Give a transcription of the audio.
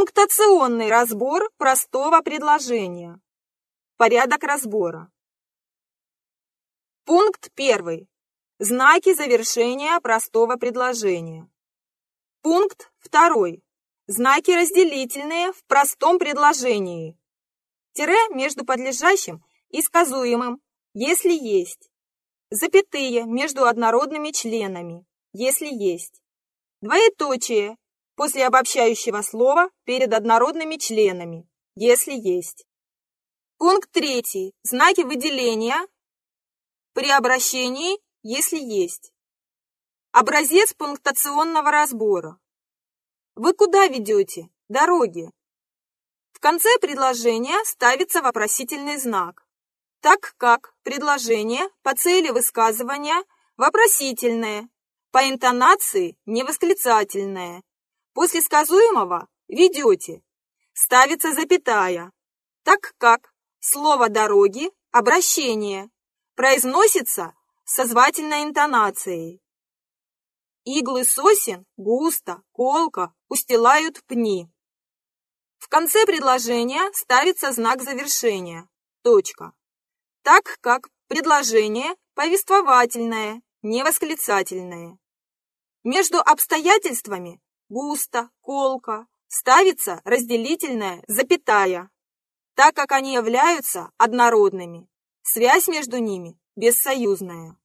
Пунктационный разбор простого предложения. Порядок разбора. Пункт первый. Знаки завершения простого предложения. Пункт второй. Знаки разделительные в простом предложении. Тире между подлежащим и сказуемым, если есть. Запятые между однородными членами, если есть. Двоеточие после обобщающего слова перед однородными членами, если есть. Пункт третий. Знаки выделения при обращении, если есть. Образец пунктационного разбора. Вы куда ведете? Дороги. В конце предложения ставится вопросительный знак, так как предложение по цели высказывания вопросительное, по интонации невосклицательное, После сказуемого ведете. Ставится запятая, так как слово «дороги» – обращение, произносится со звательной интонацией. Иглы сосен густо, колко устилают пни. В конце предложения ставится знак завершения, точка, так как предложение повествовательное, не восклицательное. Между обстоятельствами густо, колко, ставится разделительная запятая, так как они являются однородными. Связь между ними бессоюзная.